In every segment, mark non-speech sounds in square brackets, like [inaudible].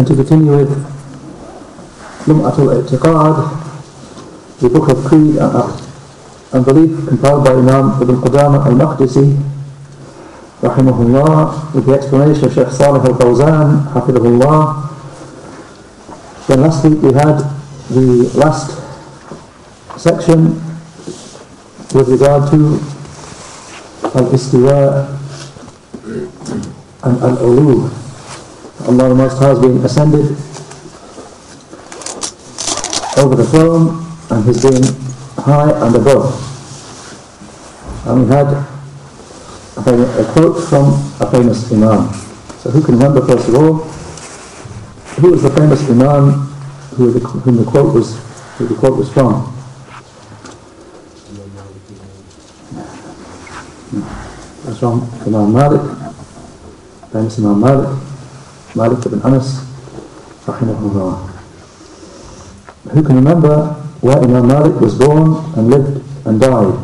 And to continue with Lum'at al-I'tiqad, the book of Creed and Belief compiled by Imam Ibn Qudama al-Maqdisi, rahimahullah, with the explanation of Shaykh Salih al-Fawzan, hafidhullah. Then last week we had the last section with regard to al-istiwa and al-ulu. Allah the Most High has been ascended over the throne and He's been high and above. And we had a, a quote from a famous Imam. So who can remember first of all, who was the famous Imam who the, whom the quote was, who the quote was from? That's from Imam Malik, famous Imam Malik. Malik ibn Anas rahimahullah. Who can remember where Imam Malik was born and lived and died?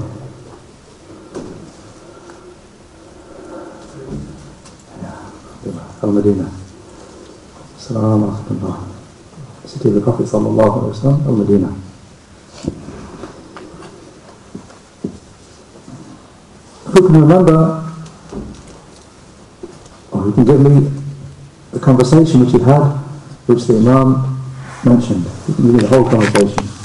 Al-Madinah. Assalamu alaikum. City of the Prophet sallallahu alaihi wasallam, Al-Madinah. Who can remember, or who can give me the conversation which he had, which the Imam mentioned. The whole conversation.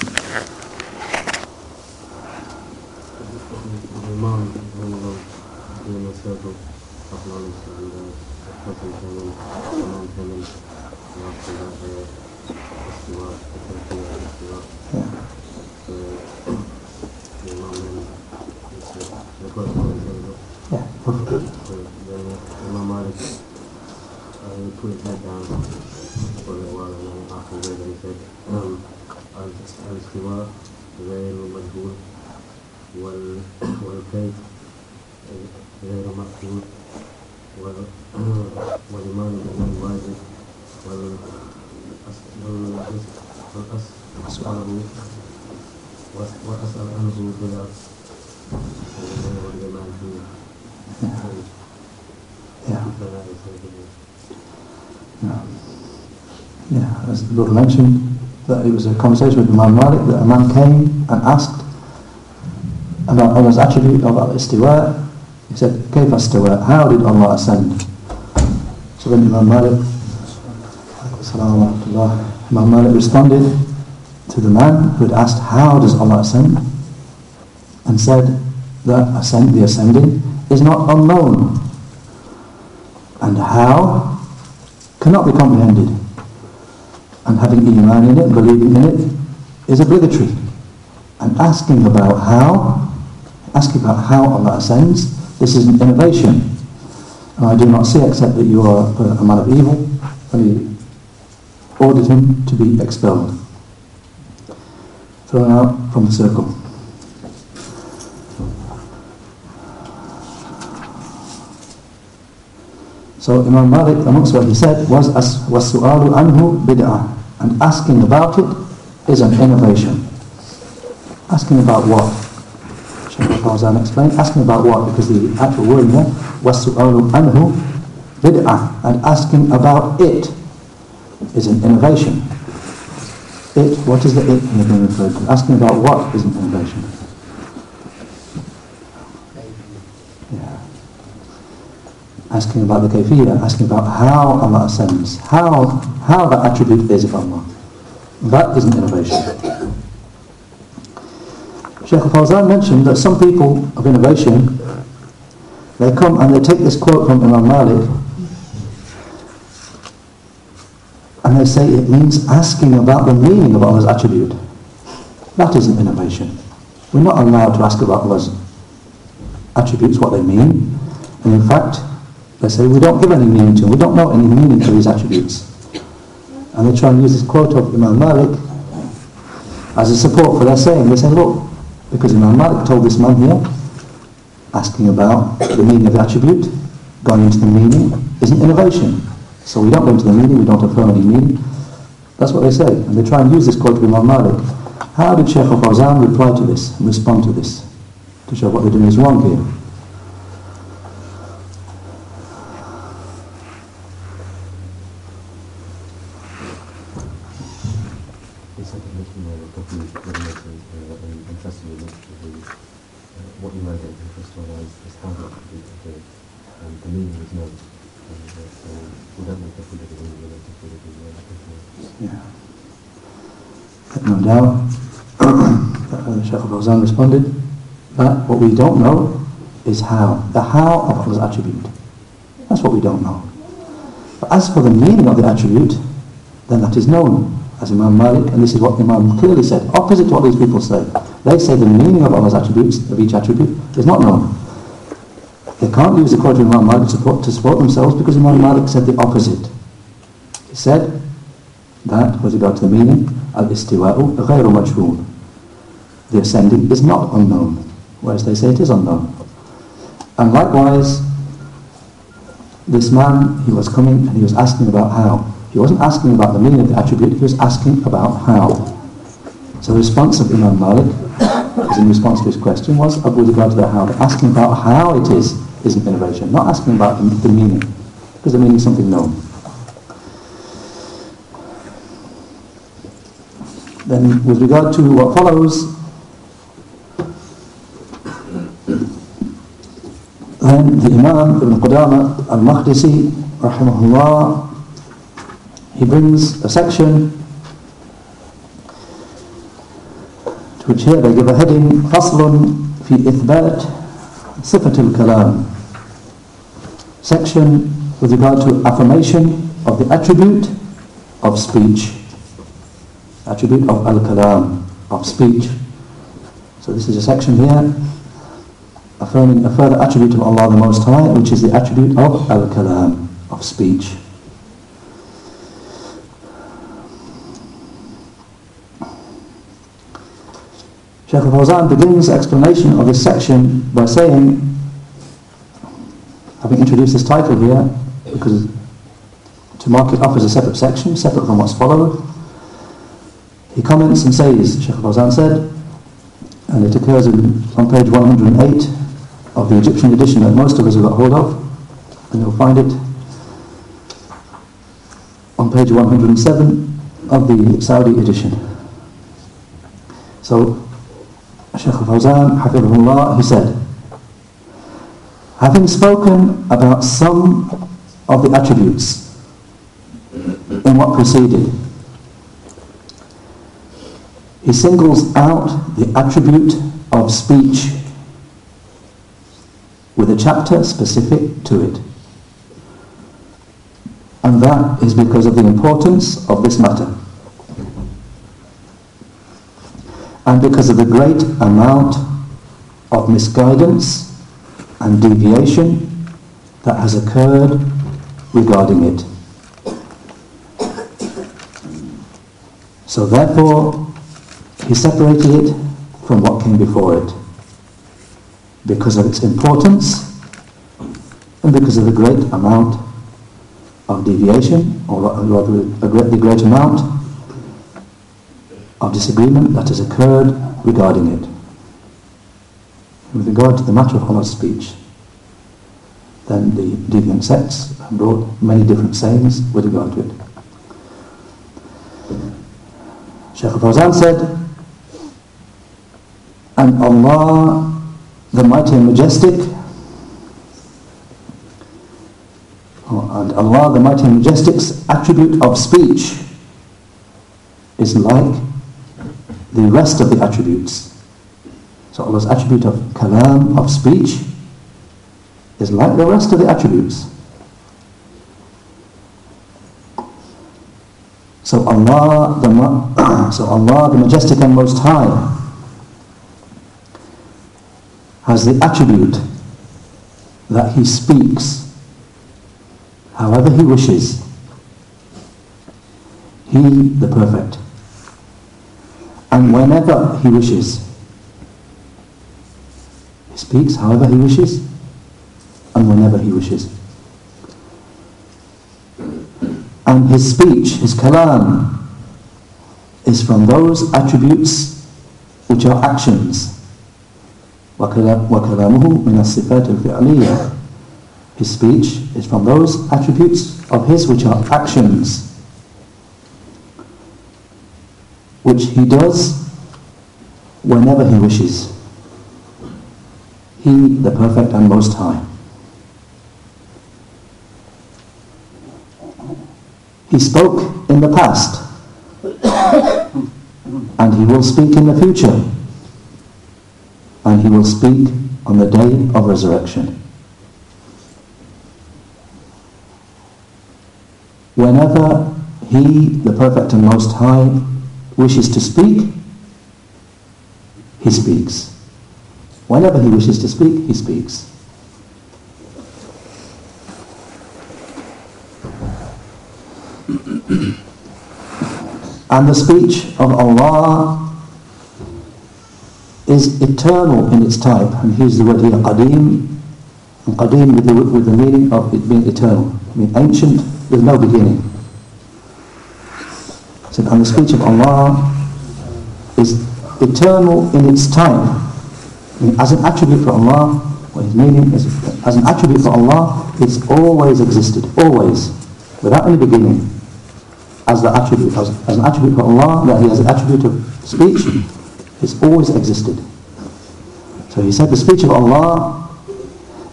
Yeah. Yeah, as the brother mentioned, that it was a conversation with Imam Malik that a man came and asked about Allah's attribute of al-istiwa. He said, كيف استوى? How did Allah ascend? So then Imam Malik, Assalamu alaikum, Imam Malik responded to the man who had asked, how does Allah ascend? And said that ascend, the ascending is not unknown. And how cannot be comprehended. And having iman in it, and believing in it, is obligatory. And asking about how, asking about how Allah ascends, this is an innovation. And I do not see except that you are a man of evil, and he ordered him to be expelled, thrown out from the circle. So Imam Malik, amongst what he said, was as وَالسُّؤَالُ anhu bid'ah. And asking about it is an innovation. Asking about what? Shaykh al-Fawzan explained. Asking about what? Because the actual word here, وَالسُّؤَالُ anhu bid'ah. And asking about it is an innovation. It, what is the it here being referred to? Asking about what is an innovation? Asking about the kayfiyah, asking about how Allah ascends, how, how that attribute is of Allah. That isn't innovation. Shaykh al-Fawzan mentioned that some people of innovation, they come and they take this quote from Imam Malik and they say it means asking about the meaning of Allah's attribute. That isn't innovation. We're not allowed to ask about Allah's attributes, what they mean. And in fact, they say we don't give any meaning to them. We don't know any meaning to these attributes. And they try and use this quote of Imam Malik as a support for their saying. They say, look, because Imam Malik told this man here, asking about the meaning of the attribute, going into the meaning isn't innovation. So we don't go into the meaning, we don't affirm any meaning. That's what they say. And they try and use this quote of Imam Malik. How did Shaykh al-Fawzan reply to this and respond to this? To show what they're doing is wrong here. We don't know is how. The how of Allah's attribute. That's what we don't know. But as for the meaning of the attribute, then that is known. As Imam Malik, and this is what Imam clearly said, opposite to what these people say. They say the meaning of Allah's attributes, of each attribute, is not known. They can't use the quote of Imam Malik to support, to support themselves because Imam Malik said the opposite. He said that, with regard to the meaning, al-istiwa'u ghayru majhul the ascending is not unknown, whereas they say it is unknown. And likewise, this man, he was coming and he was asking about how. He wasn't asking about the meaning of the attribute, he was asking about how. So the response of Imam Malik, as in response to his question, was with regard to the how. Asking about how it is, isn't innovation. Not asking about the, the meaning, because the meaning is something known. Then with regard to what follows, Then the Imam Ibn Qudama al-Maqdisi, rahimahullah, he brings a section to which here they give a heading, فصل في إثبات صفة الكلام section with regard to affirmation of the attribute of speech. Attribute of al-kalam of speech. So this is a section here affirming a further attribute of Allah the Most High, which is the attribute of al-kalam, of speech. Shaykh al-Fawzan begins explanation of this section by saying, having introduced this title here, because to mark it off as a separate section, separate from what's followed, he comments and says, Shaykh al-Fawzan said, and it occurs in, on page 108 of the Egyptian edition that most of us have got hold of, and you'll find it on page 107 of the Saudi edition. So, Shaykh al-Fawzan, Hafidhullah, he said, having spoken about some of the attributes in what preceded, he singles out the attribute of speech with a chapter specific to it. And that is because of the importance of this matter. And because of the great amount of misguidance and deviation that has occurred regarding it. So therefore, he separated it from what came before it because of its importance and because of the great amount of deviation, or rather a great, the great amount of disagreement that has occurred regarding it. With regard to the matter of Allah's speech, then the deviant sects have brought many different sayings with regard to it. Shaykh al-Fawzan said, and Allah the mighty and majestic. Oh, and Allah the mighty and majestic's attribute of speech is like the rest of the attributes. So Allah's attribute of kalam of speech is like the rest of the attributes. So Allah the, [coughs] so Allah the majestic and most high has the attribute that he speaks however he wishes. He, the perfect. And whenever he wishes, he speaks however he wishes and whenever he wishes. And his speech, his kalam, is from those attributes which are actions. وكلامه من الصفات الفعلية His speech is from those attributes of his which are actions which he does whenever he wishes. He, the perfect and most high. He spoke in the past [coughs] and he will speak in the future and he will speak on the day of resurrection. Whenever he, the perfect and most high, wishes to speak, he speaks. Whenever he wishes to speak, he speaks. and the speech of Allah is eternal in its type. And here's the word here, qadim. And qadim with the, with the meaning of it being eternal. I mean ancient, with no beginning. So, and the speech of Allah is eternal in its type. I mean, as an attribute for Allah, what his meaning is, as an attribute for Allah, it's always existed, always, without any beginning. As the attribute, as, as an attribute for Allah, that He has an attribute of speech, it's always existed. So he said the speech of Allah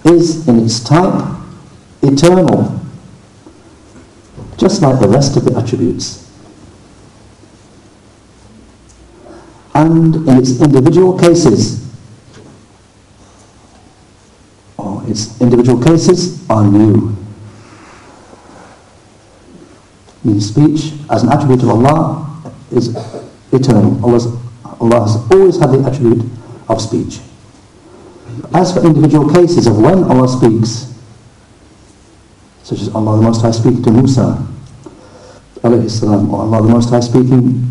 is in its type eternal, just like the rest of the attributes. And in its individual cases, or its individual cases are new. Means speech as an attribute of Allah is eternal. Allah's Allah has always had the attribute of speech. As for individual cases of when Allah speaks, such as Allah the Most High speaking to Musa, alayhi salam, or Allah the Most High speaking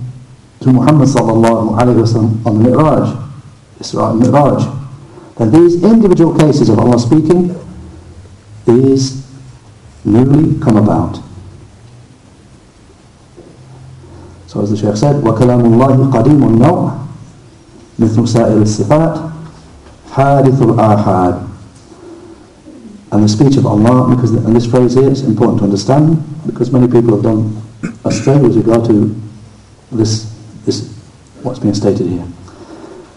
to Muhammad sallallahu alayhi wasallam on the Mi'raj, Isra and Mi'raj, then these individual cases of Allah speaking is newly come about. So as the Shaykh said, وَكَلَامُ اللَّهِ قَدِيمُ النَّوْعِ مِثْلُ سَائِرِ الصِّفَاتِ حَادِثُ الْآحَادِ And the speech of Allah, because and this phrase here is important to understand, because many people have done astray with regard to this, this what's being stated here.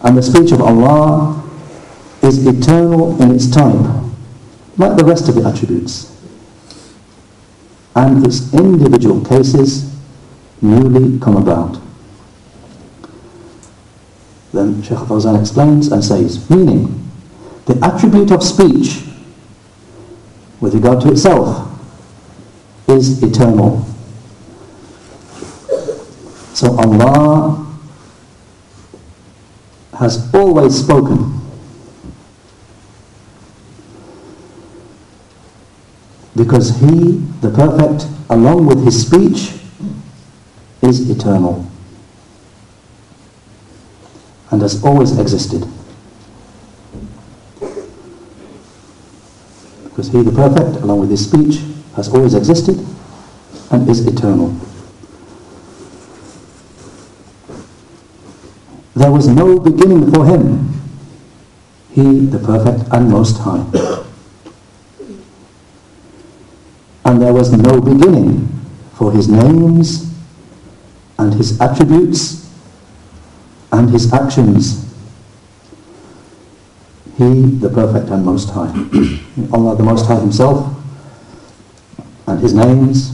And the speech of Allah is eternal in its time, like the rest of the attributes. And its individual cases newly come about then Shaykh Fawzan explains and says, meaning, the attribute of speech with regard to itself is eternal. So Allah has always spoken. Because He, the Perfect, along with His speech, is eternal and has always existed. Because he, the perfect, along with his speech, has always existed and is eternal. There was no beginning for him, he, the perfect and most high. And there was no beginning for his names and his attributes and his actions. He, the perfect and most high. [clears throat] Allah the most high himself and his names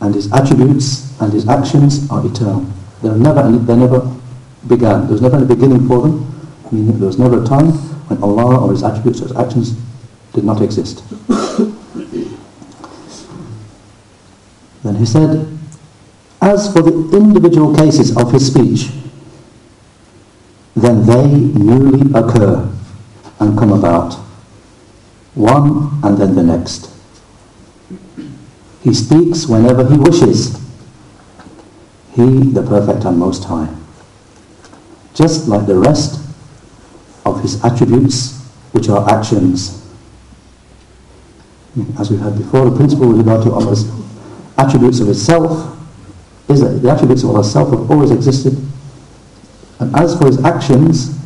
and his attributes and his actions are eternal. They never they never began. There was never a beginning for them, meaning there was never a time when Allah or his attributes or his actions did not exist. [coughs] then he said, as for the individual cases of his speech, then they newly occur and come about, one and then the next. He speaks whenever he wishes, He, the Perfect and Most High. Just like the rest of His attributes, which are actions. As we've had before, the principle with regard to Allah's attributes of Itself is that the attributes of Allah's self have always existed. And as for His actions,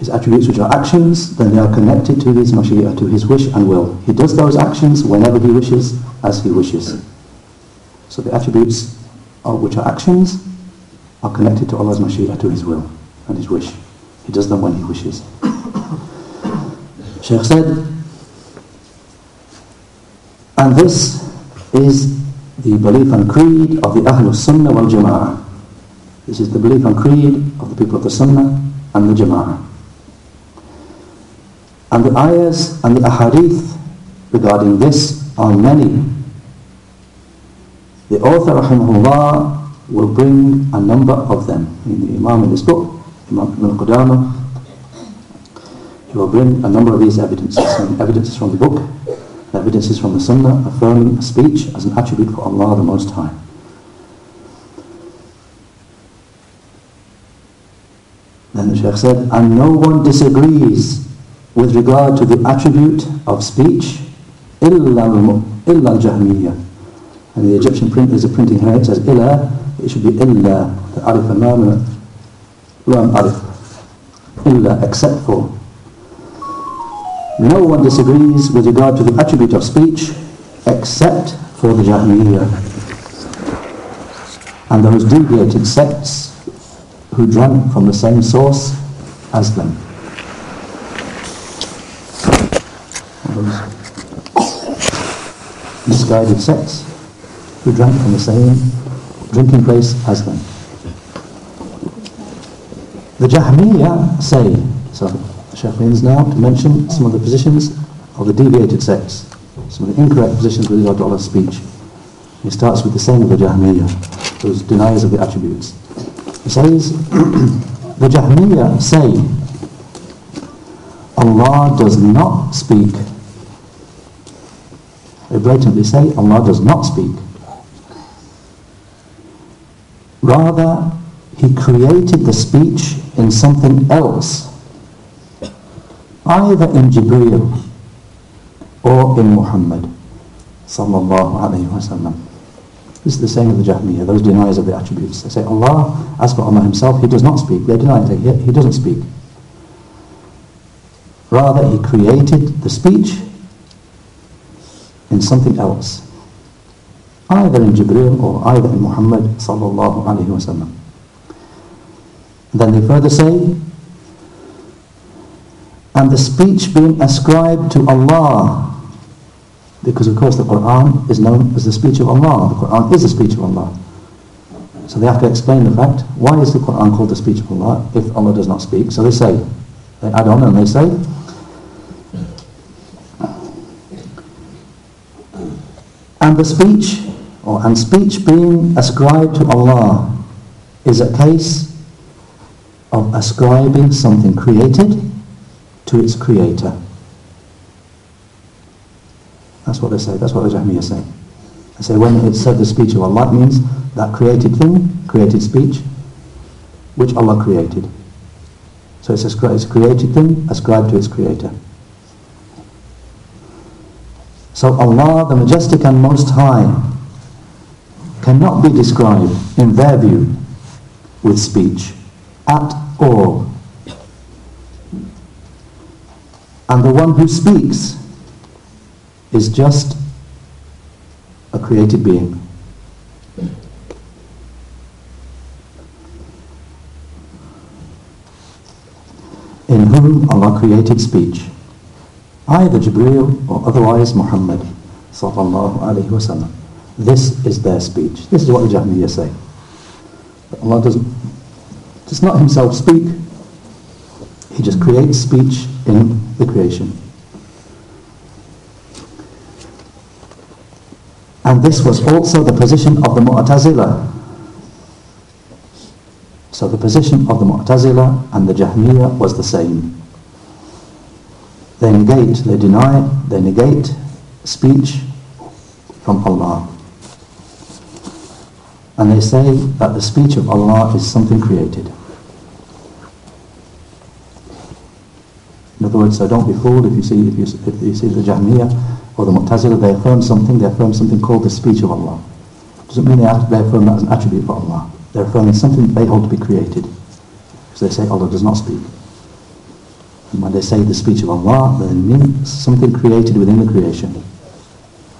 his attributes which are actions, then they are connected to his mashi'ah, to his wish and will. He does those actions whenever he wishes, as he wishes. So the attributes of which are actions are connected to Allah's mashi'ah, to his will and his wish. He does them when he wishes. Shaykh said, and this is the belief and creed of the Ahlul Sunnah wal Jama'ah. This is the belief and creed of the people of the Sunnah and the Jama'ah. And the ayahs and the ahadith regarding this are many. The author, rahimahullah, will bring a number of them. In the Imam in this book, Imam Ibn Qudama, he will bring a number of these evidences. Evidences from the book, evidences from the Sunnah affirming a speech as an attribute for Allah the Most High. Then the Shaykh said, and no one disagrees with regard to the attribute of speech illa al-jahmiyyah. And the Egyptian print is a printing here, it says illa, it should be illa, the alif and lam, lam alif, illa, except for no one disagrees with regard to the attribute of speech except for the Jahmiyyah and those deviated sects who drank from the same source as them Those misguided sects who drank from the same drinking place as them. The Jahmiyyah say, so Shaykh means now to mention some of the positions of the deviated sects, some of the incorrect positions with regard to Allah's speech. He starts with the same of the Jahmiyyah, those deniers of the attributes. He says, [clears throat] the Jahmiyyah say, Allah does not speak they blatantly say Allah does not speak. Rather, He created the speech in something else, either in Jibreel or in Muhammad sallallahu alayhi wasallam. This is the same of the Jahmiyyah, those deniers of the attributes. They say Allah, as for Allah himself, He does not speak. They deny it, he, he doesn't speak. Rather, He created the speech in something else. Either in Jibreel or either in Muhammad sallallahu alayhi wasallam. Then they further say, and the speech being ascribed to Allah, because of course the Quran is known as the speech of Allah. The Quran is the speech of Allah. So they have to explain the fact, why is the Quran called the speech of Allah if Allah does not speak? So they say, they add on and they say, And the speech, or and speech being ascribed to Allah, is a case of ascribing something created to its creator. That's what they say. That's what the Jahmiyyah say. They say when it said the speech of Allah, means that created thing, created speech, which Allah created. So it's a, it's a created thing ascribed to its creator. So Allah, the Majestic and Most High, cannot be described in their view with speech at all. And the one who speaks is just a created being. in whom Allah created speech either Jibreel or otherwise Muhammad sallallahu wasallam. This is their speech. This is what the Jahmiyyah say. But Allah doesn't, does not himself speak. He just creates speech in the creation. And this was also the position of the Mu'tazila. So the position of the Mu'tazila and the Jahmiyyah was the same. They negate, they deny, they negate speech from Allah. and they say that the speech of Allah is something created. In other words, so don't be fooled if you see if you, if you see the Jahmiyyah or the Mu'tazila, they affirm something, they affirm something called the speech of Allah. Doesn't mean they, they affirm that as an attribute for Allah. They're affirming something they hold to be created. Because they say Allah does not speak. And when they say the speech of Allah, they mean something created within the creation.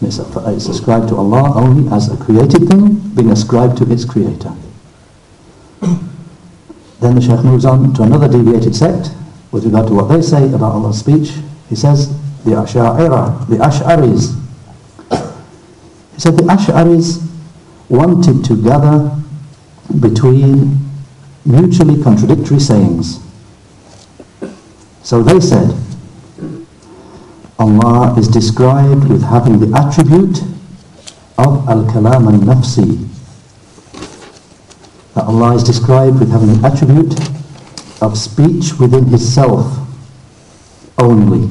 It's, it's ascribed to Allah only as a created thing being ascribed to its creator. [coughs] Then the Shaykh moves on to another deviated sect with regard to what they say about Allah's speech. He says, the Ash'a'ira, the Ash'aris. He said the Ash'aris wanted to gather between mutually contradictory sayings. So they said, Allah is described with having the attribute of al-kalam al-nafsi. That Allah is described with having the attribute of speech within his self only.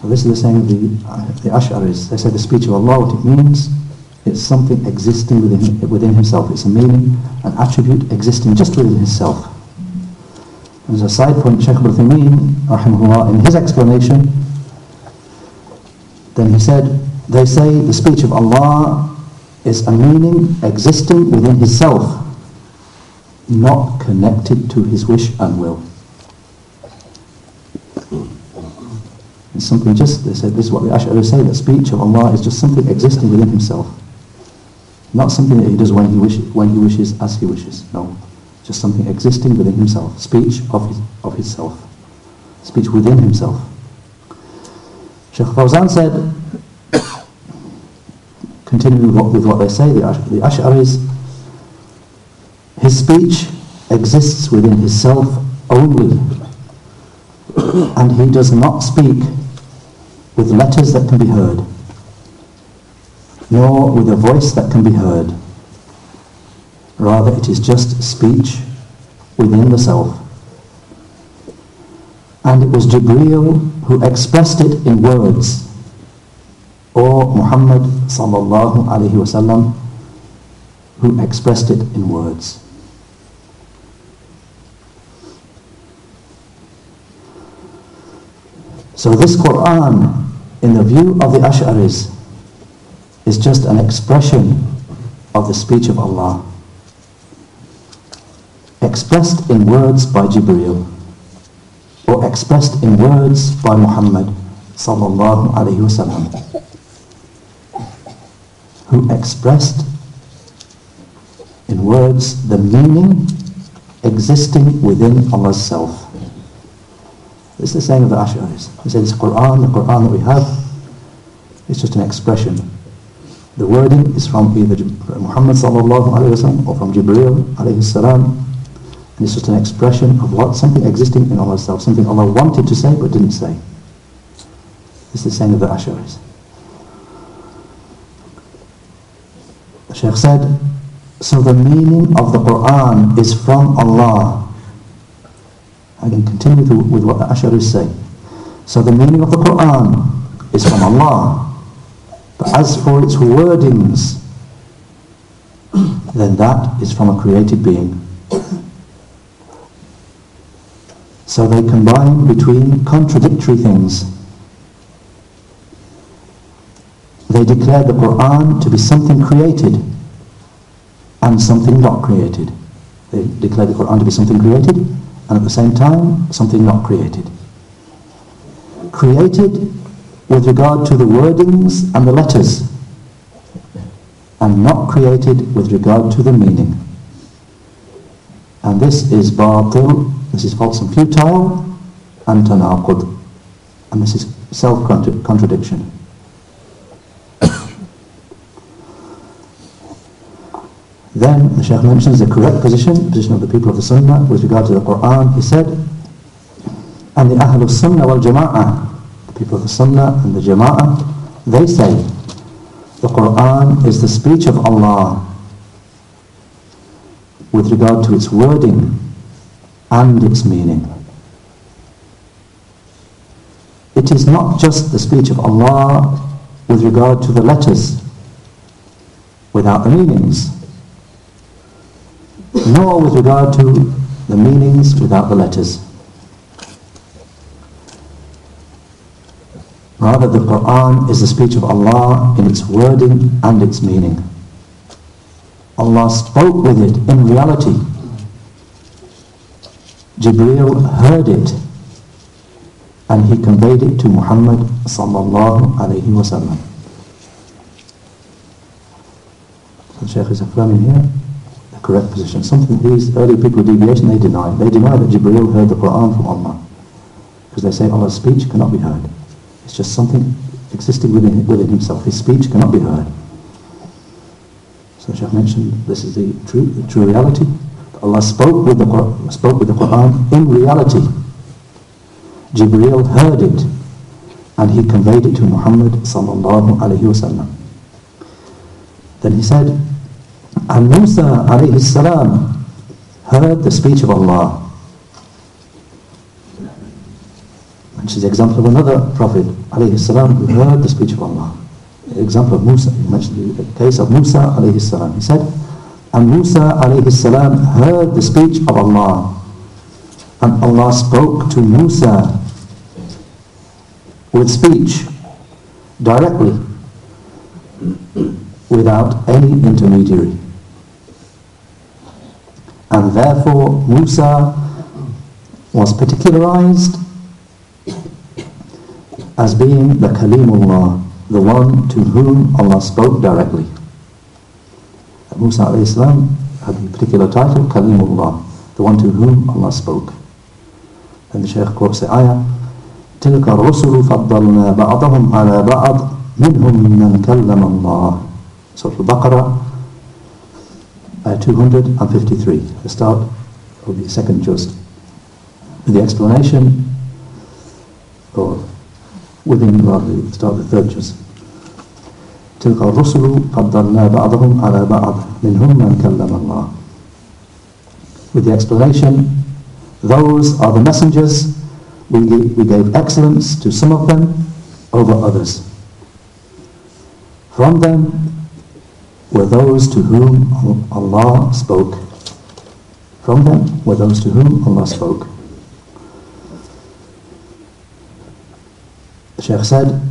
So this is the saying of the, uh, the Ash'aris. They say the speech of Allah, what it means, it's something existing within, within himself. It's a meaning, an attribute existing just within himself. As a side point, Shaykh Ibn Uthaymeen, in his explanation, then he said, they say the speech of Allah is a meaning existing within his self not connected to his wish and will. It's something just, they said, this is what the Ash'ari say, that speech of Allah is just something existing within himself. Not something that he does when he, wish, when he wishes, as he wishes. No. Just something existing within himself. Speech of, his, of himself. Speech within himself. Sheikh Fawzan said, [coughs] continuing with what, with what they say, the, the Ash'aris, his speech exists within his self only, and he does not speak with letters that can be heard, nor with a voice that can be heard. Rather, it is just speech within the self. And it was Jibreel who expressed it in words, or Muhammad sallallahu alaihi wasallam who expressed it in words. So this Quran, in the view of the Ash'aris, is just an expression of the speech of Allah. Expressed in words by Jibreel, or expressed in words by Muhammad sallallahu alayhi wasallam, who expressed in words the meaning existing within Allah's self. It's the same the Ash'aris. They say this Quran, the Quran that we have, it's just an expression. The wording is from either Muhammad sallallahu alayhi wasallam or from Jibreel alayhi salam. And it's just an expression of what something existing in Allah's self, something Allah wanted to say but didn't say. It's the same of the Ash'aris. The Shaykh said, so the meaning of the Quran is from Allah I can continue to, with what the Asharis say. So the meaning of the Quran is from Allah. But as for its wordings, [clears throat] then that is from a created being. So they combine between contradictory things. They declare the Quran to be something created and something not created. They declare the Quran to be something created and at the same time something not created. Created with regard to the wordings and the letters and not created with regard to the meaning. And this is batil, this is false and futile, and tanaqud. And this is self-contradiction. Then the Shaykh mentions the correct position, position of the people of the Sunnah with regard to the Quran. He said, and the Ahlul Sunnah wal Jama'ah, the people of the Sunnah and the Jama'ah, they say, the Quran is the speech of Allah with regard to its wording and its meaning. It is not just the speech of Allah with regard to the letters without the meanings, nor with regard to the meanings without the letters. Rather, the Quran is the speech of Allah in its wording and its meaning. Allah spoke with it in reality. Jibreel heard it and he conveyed it to Muhammad sallallahu alayhi wasallam. So Shaykh is affirming here correct position. Something these early people of deviation they deny. They deny that Jibreel heard the Quran from Allah. Because they say Allah's speech cannot be heard. It's just something existing within, within himself. His speech cannot be heard. So Shaykh mentioned this is the true, the true reality. Allah spoke with, the, spoke with the Quran in reality. Jibreel heard it and he conveyed it to Muhammad sallallahu alayhi wasallam. Then he said, and Musa alayhi salam heard the speech of Allah Which is the example of another prophet, alayhi salam, who heard the speech of Allah. The example of Musa, he mentioned the case of Musa alayhi salam. He said, and Musa alayhi salam heard the speech of Allah. And Allah spoke to Musa with speech directly without any intermediary And therefore Musa was particularized as being the Kalimullah, the one to whom Allah spoke directly. Musa salam had the particular title, Kalimullah, the one to whom Allah spoke. And the Shaykh quotes the ayah, تلك الرسل فضلنا بعضهم على بعض منهم من كلم الله Surah Al-Baqarah, uh, 253. The start of the second juz. With the explanation, or within rather, the start of the third juz. تلك الرسل فضلنا بعضهم على بعض منهم من كلم الله With the explanation, those are the messengers, we gave, we gave excellence to some of them over others. From them were those to whom Allah spoke. From them were those to whom Allah spoke. The Shaykh said,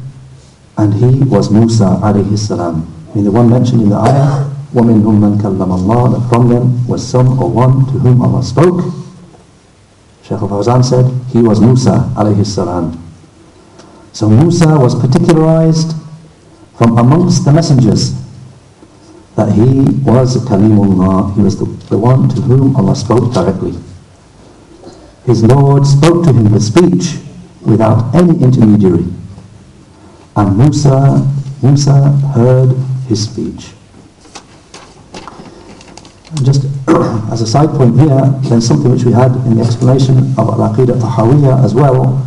and he was Musa alayhi salam. I mean the one mentioned in the ayah, وَمِنْهُمْ مَنْ كَلَّمَ اللَّهِ That from them was some or one to whom Allah spoke. Shaykh al-Fawzan said, he was Musa alayhi salam. So Musa was particularized from amongst the messengers that he was Kalimullah, he was the, the one to whom Allah spoke directly. His Lord spoke to him with speech without any intermediary. And Musa, Musa heard his speech. Just [clears throat] as a side point here, there's something which we had in the explanation of Al-Aqidah Tahawiyya as well,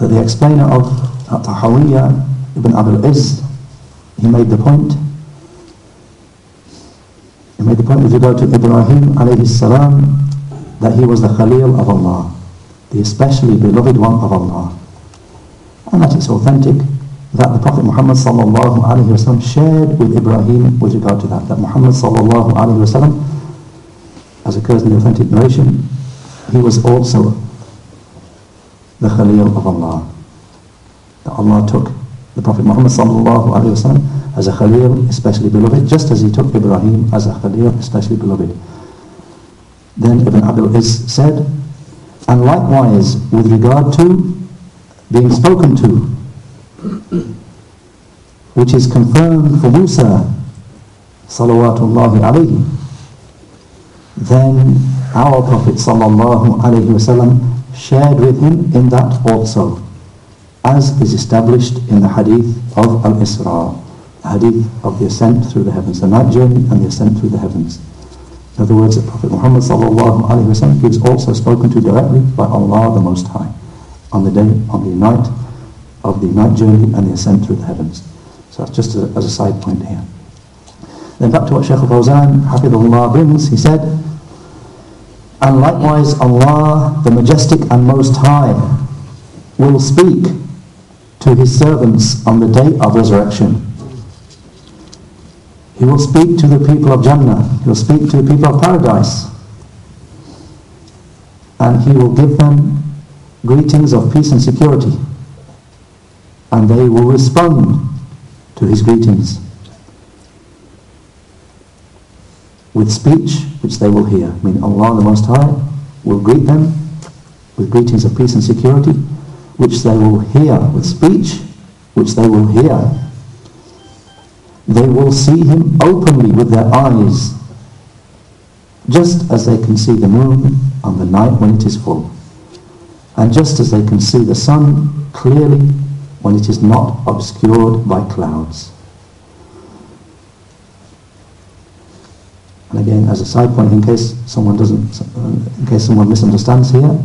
that the explainer of Tahawiyya, Ibn Abdul Izz, he made the point, he made the point with regard to Ibrahim alayhi salam, that he was the Khalil of Allah, the especially beloved one of Allah and that it's authentic that the Prophet Muhammad sallallahu alaihi wasallam shared with Ibrahim with regard to that. That Muhammad sallallahu alaihi wasallam, as occurs in the authentic narration, he was also the Khalil of Allah. That Allah took the Prophet Muhammad sallallahu alaihi wasallam as a Khalil, especially beloved, just as he took Ibrahim as a Khalil, especially beloved. Then Ibn Abdul Izz said, and likewise with regard to being spoken to, which is confirmed for Musa, salawatullahi alayhi, then our Prophet sallallahu alayhi wasallam shared with him in that also, as is established in the hadith of Al-Isra, hadith of the ascent through the heavens, the night journey and the ascent through the heavens. In other words, the Prophet Muhammad sallallahu alayhi wasallam is also spoken to directly by Allah the Most High on the day, on the night of the night journey and the ascent through the heavens. So that's just a, as a side point here. Then back to what Shaykh al-Fawzan, Hafidhullah, brings, he said, And likewise Allah, the Majestic and Most High, will speak to His servants on the day of resurrection. He will speak to the people of Jannah. He will speak to the people of paradise. And he will give them greetings of peace and security. And they will respond to his greetings with speech which they will hear. I mean, Allah the Most High will greet them with greetings of peace and security, which they will hear with speech, which they will hear. They will see him openly with their eyes, just as they can see the moon on the night when it is full, and just as they can see the sun clearly when it is not obscured by clouds. And again, as a side point, in case someone doesn't, in case someone misunderstands here,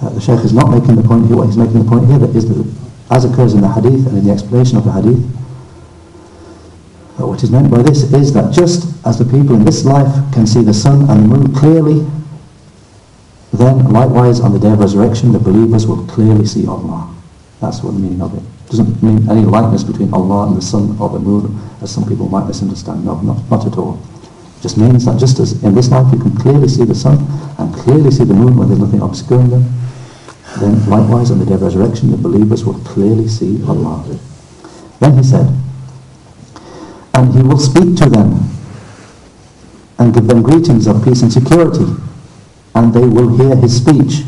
uh, the Shaykh is not making the point here, what he's making the point here that is that as occurs in the hadith and in the explanation of the hadith, uh, what is meant by this is that just as the people in this life can see the sun and the moon clearly, then likewise on the day of resurrection the believers will clearly see Allah. That's what the meaning of it. It doesn't mean any likeness between Allah and the sun or the moon, as some people might misunderstand. No, not, not at all. It just means that just as in this life you can clearly see the sun and clearly see the moon when there's nothing obscuring them, then likewise on the day of resurrection the believers will clearly see Allah. Then he said, and he will speak to them and give them greetings of peace and security, and they will hear his speech,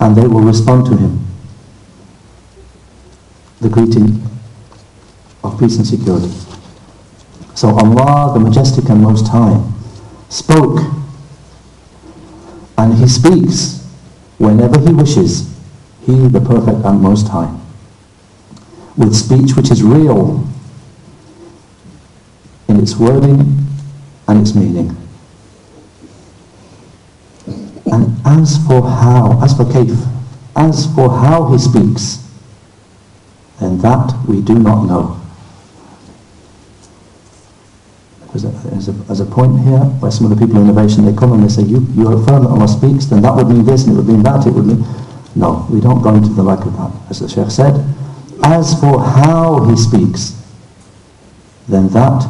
and they will respond to him. The greeting of peace and security. So Allah, the Majestic and Most High, spoke and he speaks whenever he wishes, he the perfect and most high, with speech which is real in its wording and its meaning. And as for how, as for Kaif, as for how he speaks, then that we do not know. There's a, there's, a, point here where some of the people in innovation, they come and they say, you, you affirm that Allah speaks, then that would mean this and it would mean that, it would mean... No, we don't go into the like of that. As the Sheikh said, as for how he speaks, then that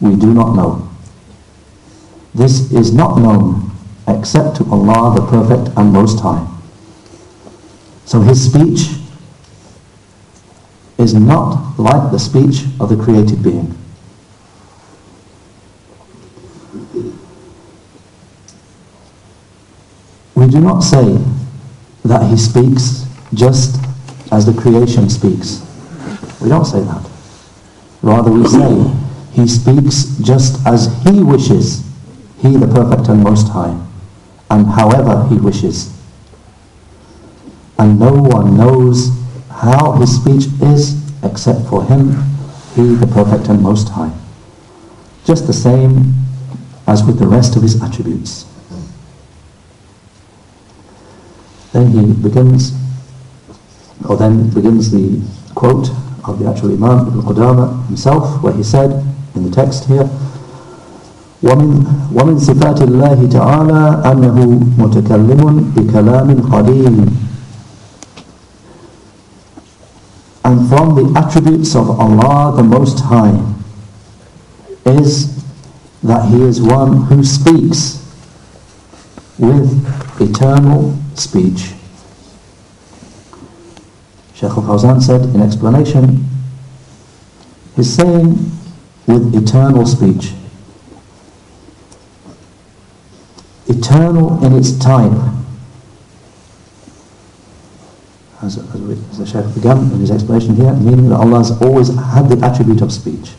we do not know. This is not known except to Allah the Perfect and Most High. So his speech is not like the speech of the created being. We do not say that he speaks just as the creation speaks. We don't say that. Rather we say he speaks just as he wishes, he the perfect and most high, and however he wishes. And no one knows how his speech is except for him, he the perfect and most high. Just the same as with the rest of his attributes. Then he begins, or then begins the quote of the actual Imam Ibn Qudama himself, where he said in the text here, ومن ومن صفات الله تعالى أنه متكلم بكلام قديم And from the attributes of Allah the Most High is that He is one who speaks with eternal speech. Shaykh al-Fawzan said in explanation, he's saying with eternal speech. Eternal in its type. As, as, we, as the Shaykh began in his explanation here, meaning that Allah has always had the attribute of speech.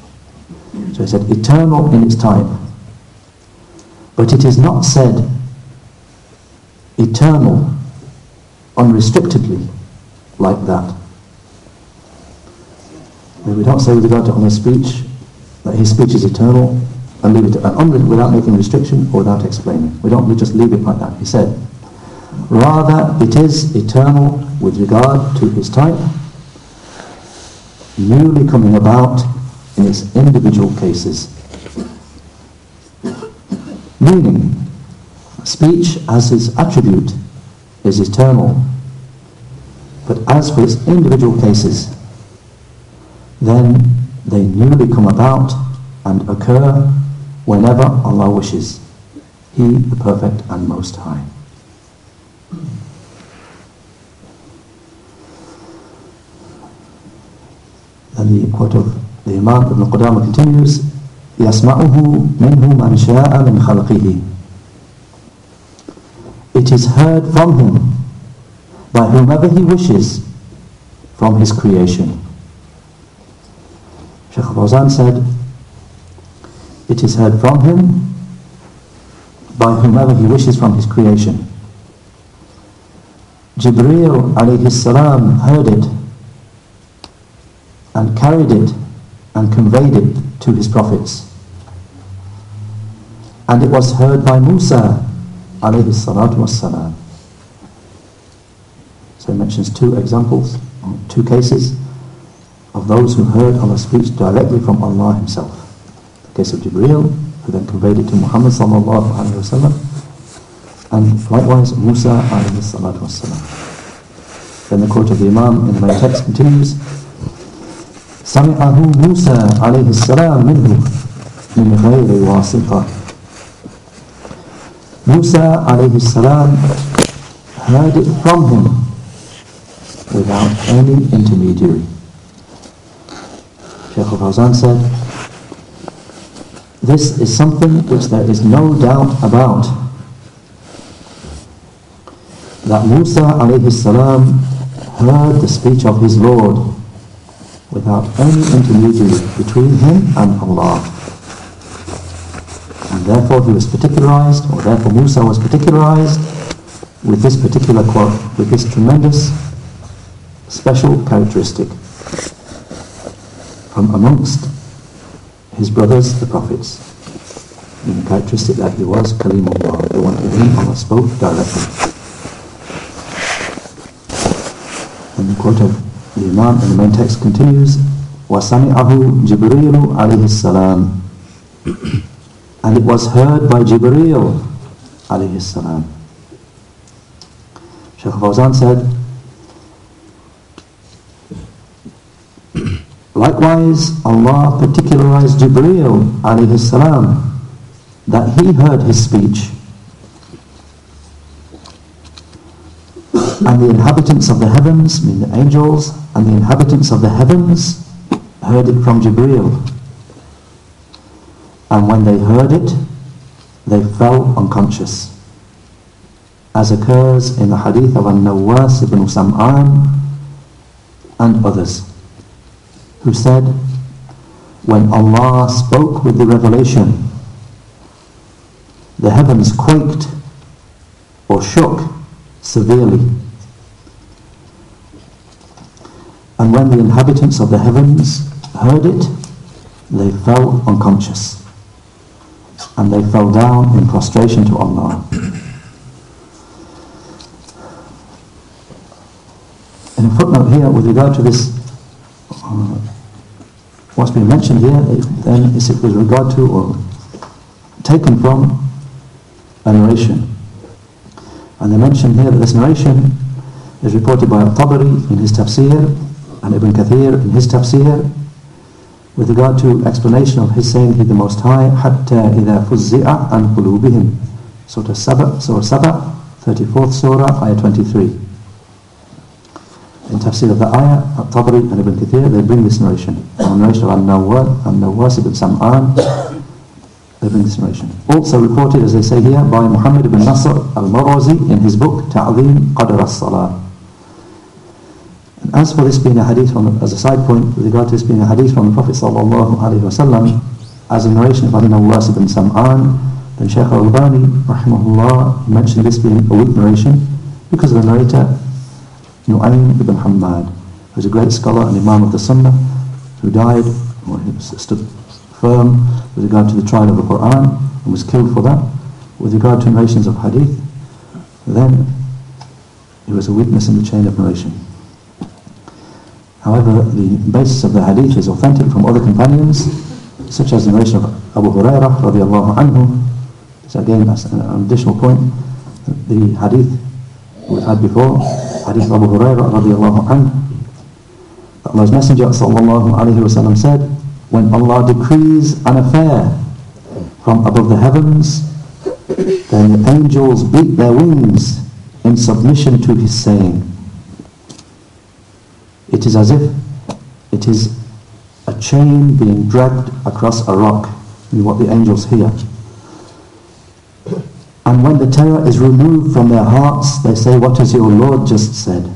So he said, eternal in its type. But it is not said eternal, unrestrictedly, like that. we don't say with regard to Allah's speech that His speech is eternal and leave it and without making restriction or without explaining. We don't we just leave it like that. He said, rather it is eternal with regard to His type, newly coming about in its individual cases. Meaning, Speech as its attribute is eternal. But as for its individual cases, then they newly come about and occur whenever Allah wishes. He, the Perfect and Most High. And the quote of the Imam Ibn Qudama continues, يَسْمَعُهُ مِنْهُ مَنْ شَاءَ مِنْ خَلْقِهِ It is heard from him by whomever he wishes from his creation. Shaykh Fawzan said, it is heard from him by whomever he wishes from his creation. Jibreel alayhi salam heard it and carried it and conveyed it to his prophets. And it was heard by Musa alayhi salatu wassalam. So he mentions two examples, two cases of those who heard Allah's speech directly from Allah himself. The case of Jibreel, who then conveyed it to Muhammad sallallahu alayhi wasallam, and likewise Musa alayhi salatu wassalam. Then the quote of the Imam in the main text continues, سمعه موسى عليه السلام منه من غير واسطة Musa alayhi salam heard it from him without any intermediary. Shaykh al-Fawzan said, this is something which there is no doubt about. That Musa alayhi salam heard the speech of his Lord without any intermediary between him and Allah. And therefore he was particularized, or therefore Musa was particularized with this particular quote, with this tremendous special characteristic from amongst his brothers, the prophets. And the characteristic that he was Kalimullah, the one to whom Allah spoke directly. And the quote of the Imam in the main text continues, وَسَمِعَهُ جِبْرِيلُ عَلَيْهِ السَّلَامُ And it was heard by Jibreel alayhi salam. Shaykh Fawzan said, Likewise, Allah particularized Jibreel alayhi salam that he heard his speech and the inhabitants of the heavens, mean the angels, and the inhabitants of the heavens heard it from Jibreel. And when they heard it, they fell unconscious. As occurs in the hadith of An-Nawas ibn Sam'an and others, who said, when Allah spoke with the revelation, the heavens quaked or shook severely And when the inhabitants of the heavens heard it, they fell unconscious. And they fell down in prostration to Allah. In a footnote here, with regard to this, uh, what's been mentioned here, it, then is it with regard to or taken from a narration. And they mention here that this narration is reported by Al-Tabari in his tafsir and Ibn Kathir in his tafsir with regard to explanation of his saying He the Most High حتى إذا فزع عن قلوبهم Surah Saba, Surah Saba 34th Surah Ayah 23 in tafsir of the ayah At-Tabari and Ibn Kathir they bring this narration. From the narration of An-Nawwas An-Nawwas ibn Sam'an they bring this narration. Also reported as they say here by Muhammad ibn Nasr al-Marwazi in his book Ta'zim Qadr as-Salah as for this being a hadith from, as a side point, with regard to this being a hadith from the Prophet sallallahu alaihi wasallam, as a narration of Ali Nawas ibn Sam'an, then Shaykh al-Albani, rahimahullah, mentioned this being a weak narration because the narrator, Nu'aym ibn Hammad, who's a great scholar and imam of the Sunnah, who died, or he stood firm with regard to the trial of the Qur'an, and was killed for that. With regard to narrations of hadith, then he was a witness in the chain of narration. However, the basis of the hadith is authentic from other companions, such as the narration of Abu Hurairah radiallahu anhu. So again, that's an additional point. The hadith we had before, hadith of Abu Hurairah radiallahu anhu, Allah's Messenger sallallahu alayhi wasallam said, when Allah decrees an affair from above the heavens, then the angels beat their wings in submission to his saying. It is as if it is a chain being dragged across a rock, what the angels hear. And when the terror is removed from their hearts, they say, what has your Lord just said?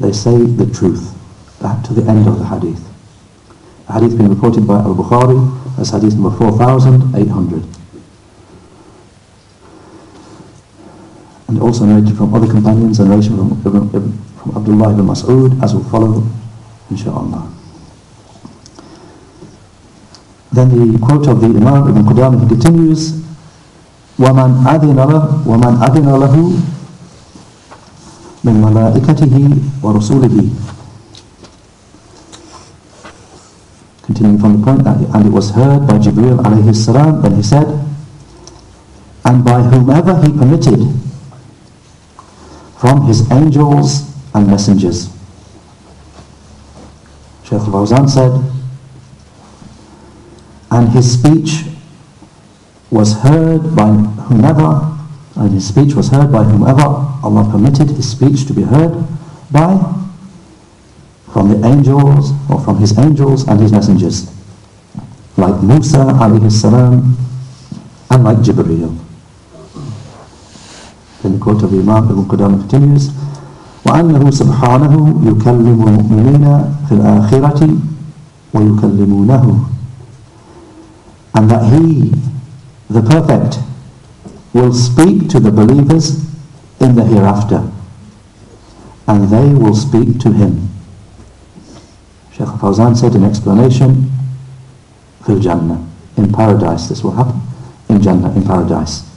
They say the truth, that to the end of the hadith. The hadith being reported by Al-Bukhari as hadith number 4800. And also narrated from other companions and narration from, from Abdullah ibn Mas'ud as will follow, inshaAllah. Then the quote of the Imam Ibn Qudama, he continues, وَمَنْ أَذِنَ لَهُ وَمَنْ أَذِنَ لَهُ مِنْ مَلَائِكَتِهِ وَرُسُولِهِ Continuing from the point that, and it was heard by Jibreel alayhi salam, then he said, and by whomever he permitted from his angels and messengers. Shaykh al-Fawzan said, and his speech was heard by whomever, and his speech was heard by whomever Allah permitted his speech to be heard by, from the angels, or from his angels and his messengers, like Musa alayhi salam, and like Jibreel. Then the quote of the Imam Ibn Qudama continues, وأنه سبحانه يكلم المؤمنين في الآخرة ويكلمونه and that he the perfect, will speak to the believers in the hereafter, and they will speak to him. Shaykh Fawzan said in explanation, fil Jannah, in paradise this will happen, in Jannah, in paradise.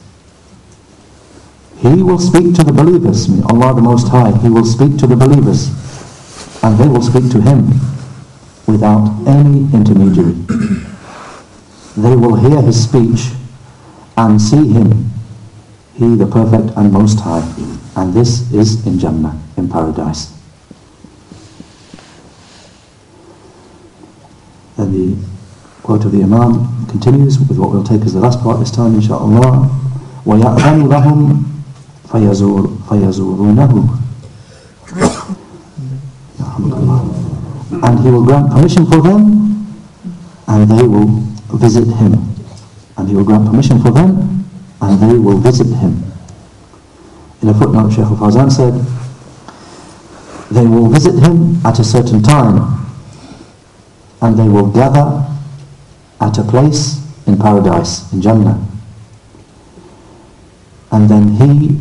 He will speak to the believers, Allah the Most High, He will speak to the believers, and they will speak to Him without any intermediary they will hear his speech and see him, he the perfect and most high. And this is in Jannah, in paradise. Then the quote of the Imam continues with what we'll take as the last part this time, inshaAllah. وَيَأْذَنُ لَهُمْ فَيَزُورُ فَيَزُورُونَهُ And he will grant permission for them and they will visit him. And he will grant permission for them, and they will visit him. In a footnote, Shaykh al-Fawzan said, they will visit him at a certain time, and they will gather at a place in paradise, in Jannah. And then he,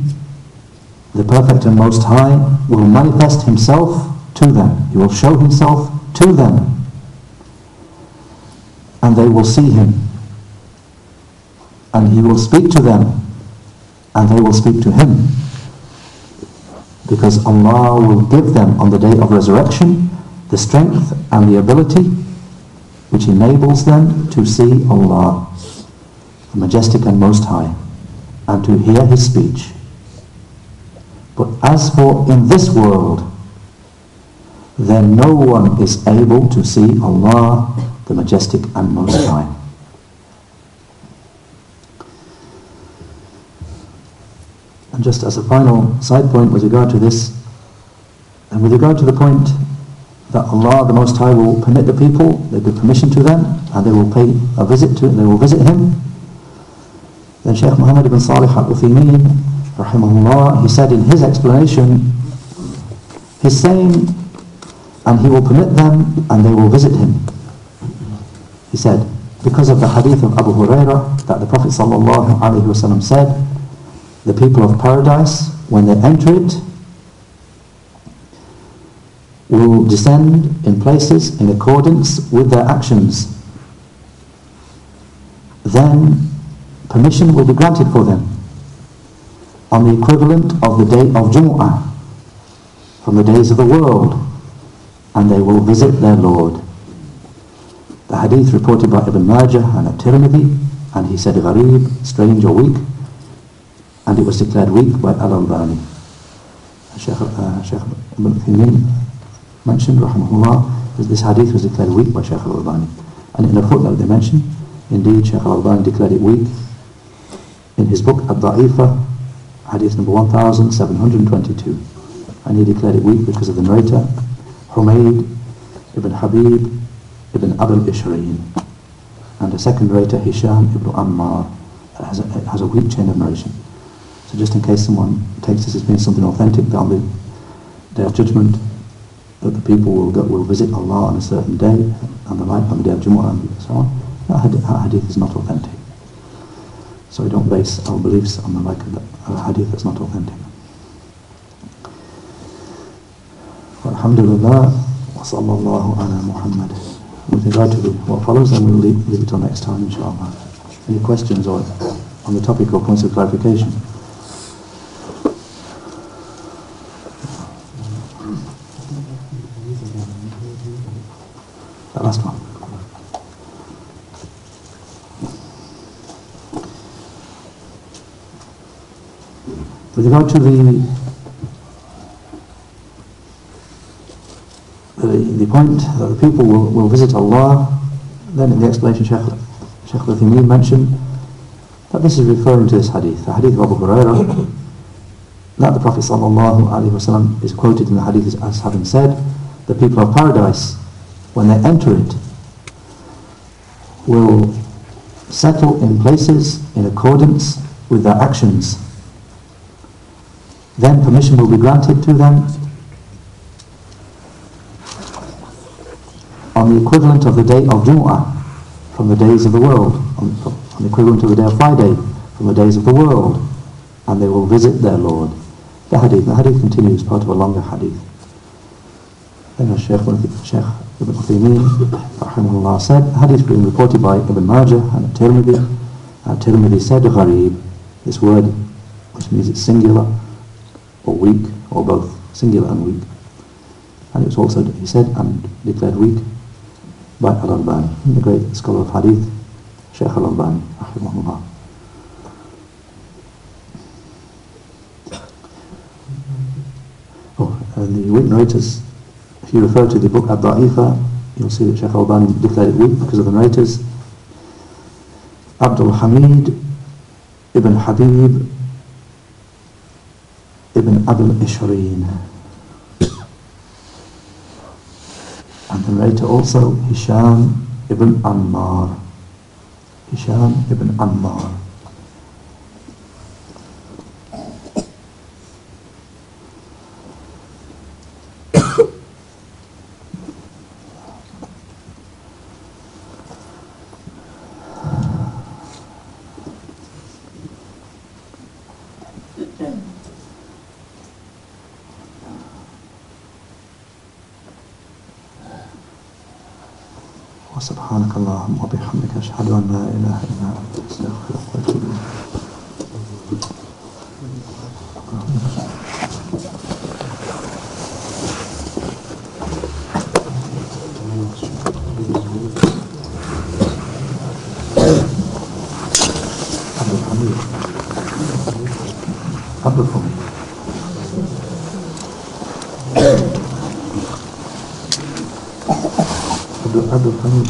the perfect and most high, will manifest himself to them. He will show himself to them and they will see him. And he will speak to them and they will speak to him. Because Allah will give them on the day of resurrection the strength and the ability which enables them to see Allah, the majestic and most high, and to hear his speech. But as for in this world, then no one is able to see Allah the majestic and most high. And just as a final side point with regard to this, and with regard to the point that Allah the Most High will permit the people, they give permission to them, and they will pay a visit to, they will visit Him. Then Shaykh Muhammad ibn Salih al-Uthaymeen, rahimahullah, he said in his explanation, he's saying, and He will permit them, and they will visit Him. He said, because of the hadith of Abu Hurairah that the Prophet ﷺ said, the people of paradise, when they enter it, will descend in places in accordance with their actions. Then permission will be granted for them on the equivalent of the day of Jumu'ah from the days of the world and they will visit their Lord. The hadith reported by Ibn Majah and At-Tirmidhi, and he said gharib, strange or weak, and it was declared weak by Al-Albani. Sheikh, uh, Sheikh Ibn mentioned, rahmahullah, that this hadith was declared weak by Shaykh al-Albani. And in a footnote they mention, indeed Shaykh al-Albani declared it weak in his book Ad-Da'ifa, hadith number 1722. And he declared it weak because of the narrator, Humayd ibn Habib ibn Abul Ishreen. And the second narrator, Hisham ibn Ammar, has a, has a weak chain of narration. So just in case someone takes this as being something authentic, that on the Day of Judgment, that the people will go, will visit Allah on a certain day, and the like, on the Day of Jumu'ah and so on, that hadith, that hadith is not authentic. So we don't base our beliefs on the like of the hadith that's not authentic. Alhamdulillah, wa sallallahu ala Muhammad. With regard to what follows, then we'll leave, leave it till next time, inshallah. Any questions or on the topic or points of clarification? The last one. With regard to the the, the point that the people will, will visit Allah, then in the explanation Shaykh, Al-Uthaymeen mentioned that this is referring to this hadith, the hadith of Abu Hurairah, [coughs] that the Prophet wasallam is quoted in the hadith as having said, the people of paradise, when they enter it, will settle in places in accordance with their actions. Then permission will be granted to them on the equivalent of the day of Jumu'ah from the days of the world, on, on the equivalent of the day of Friday from the days of the world, and they will visit their Lord. The hadith, the hadith continues, part of a longer hadith. Then the Shaykh, Shaykh Ibn Uthaymeen, said, hadith being reported by Ibn Majah and Tirmidhi, and Tirmidhi said, gharib, this word, which means it's singular, or weak, or both, singular and weak. And it was also, he said, and declared weak by Al-Albani, the great scholar of hadith, Shaykh Al-Albani, rahimahullah. Oh, and the weak narrators, if you refer to the book Ad-Da'ifa, you'll see that Sheikh Al-Albani declared it weak because of the narrators. Abdul Hamid ibn Habib ibn Abul Ishreen. And the narrator also Hisham ibn Ammar. Hisham ibn Ammar. أشهد أن لا إله إلا أنت أستغفرك وأتوب إليك. عبد الحميد.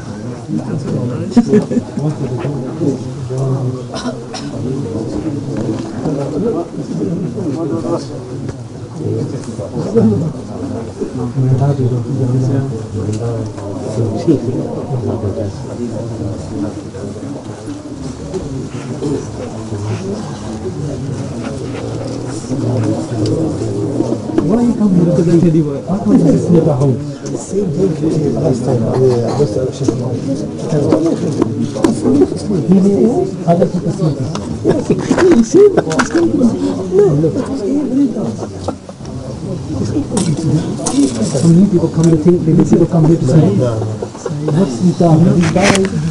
الحميد ابن حبيب بن أبي البشر Why look at the teddy bear. Come this never hold? last time uh, just uh, she's Other people see this. Some new people come to think, the people come here to say, what's died.